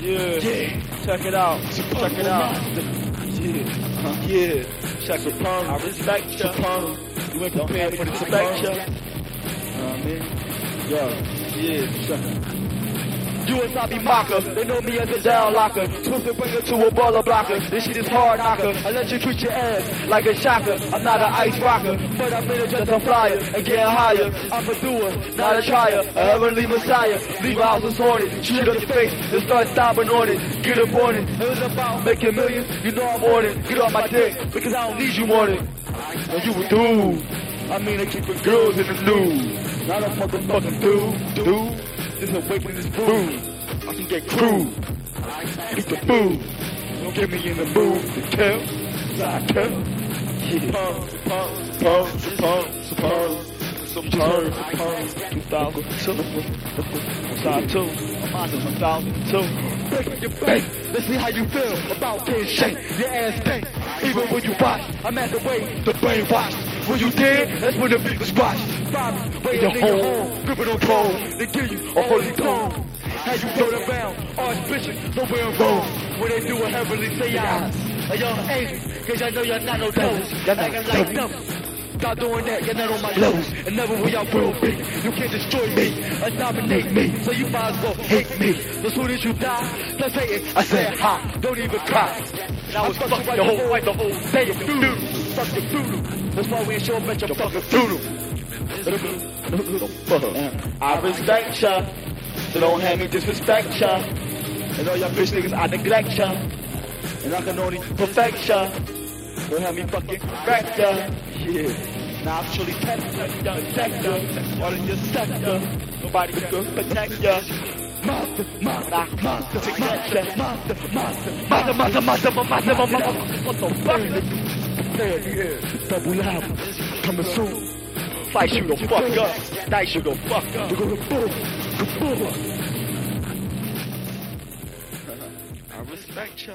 Yeah. Yeah. Check it out. Check it out. Yeah. Yeah. Check it out. I respect you. You ain't prepared for the Respect supernal. you. Know what I mean? Yo. Yeah. Check it. You a zombie mocker, they know me as a down locker. Twist and bring her to a baller blocker. This shit is hard knocker. I let you treat your ass like a shocker. I'm not an ice rocker, but I'm in a just a flyer and getting higher. I'm a doer, not a trier. I'm a heavenly messiah. Leave a house haunted. Shoot up your face and start stomping on it. Get up on it. It was about making millions. You know I'm on it. Get off my dick because I don't need you on it. And you a dude. I mean, I keep the girls in the news. Not a motherfucking dude. Dude. This awakening is food. I can get crude. Eat the food. Don't get me in the mood to kill. Yeah. Pump, pump, pump, pump. Some turn, pump, 2002. Side two, I'm on to 2002. Break your bank, let's see how you feel about getting shanked. Your ass stank, even when you watch. I'm at the way, the brain wash. When you dead, that's when the beat was watched. Five, wait your home, grip it on pole. They give you a holy tone. How you float around, Archbishop, nowhere in Rome. When they do a heavenly seance. A young angel, cause I know you're not no devils. You're not like them. Stop doing that, you're not on my levels, and never will y'all will be. You can't destroy me, or dominate me, so you might as well hate me. As soon as you die, let's say it. I said hi, don't even cry. Now it's fuck your whole wife, the whole day of doodle. Fuck your doodle. That's why we ain't sure about your fucking doodle. I respect ya, so don't have me disrespect ya. And all y'all bitch niggas, I neglect ya. And I can only perfect ya. Don't have me fucking wreck ya. Yeah. Now I'm truly tested, young sector, all in your sector. Nobody can protect ya. Monster, monster, monster, to get ya. Monster, monster, monster, monster, monster, monster, monster, What the fuck? Prepare, yeah. Double album, coming soon. Fight you the fuck up. Dice you the fuck up. We're gonna boom, boom. I respect ya.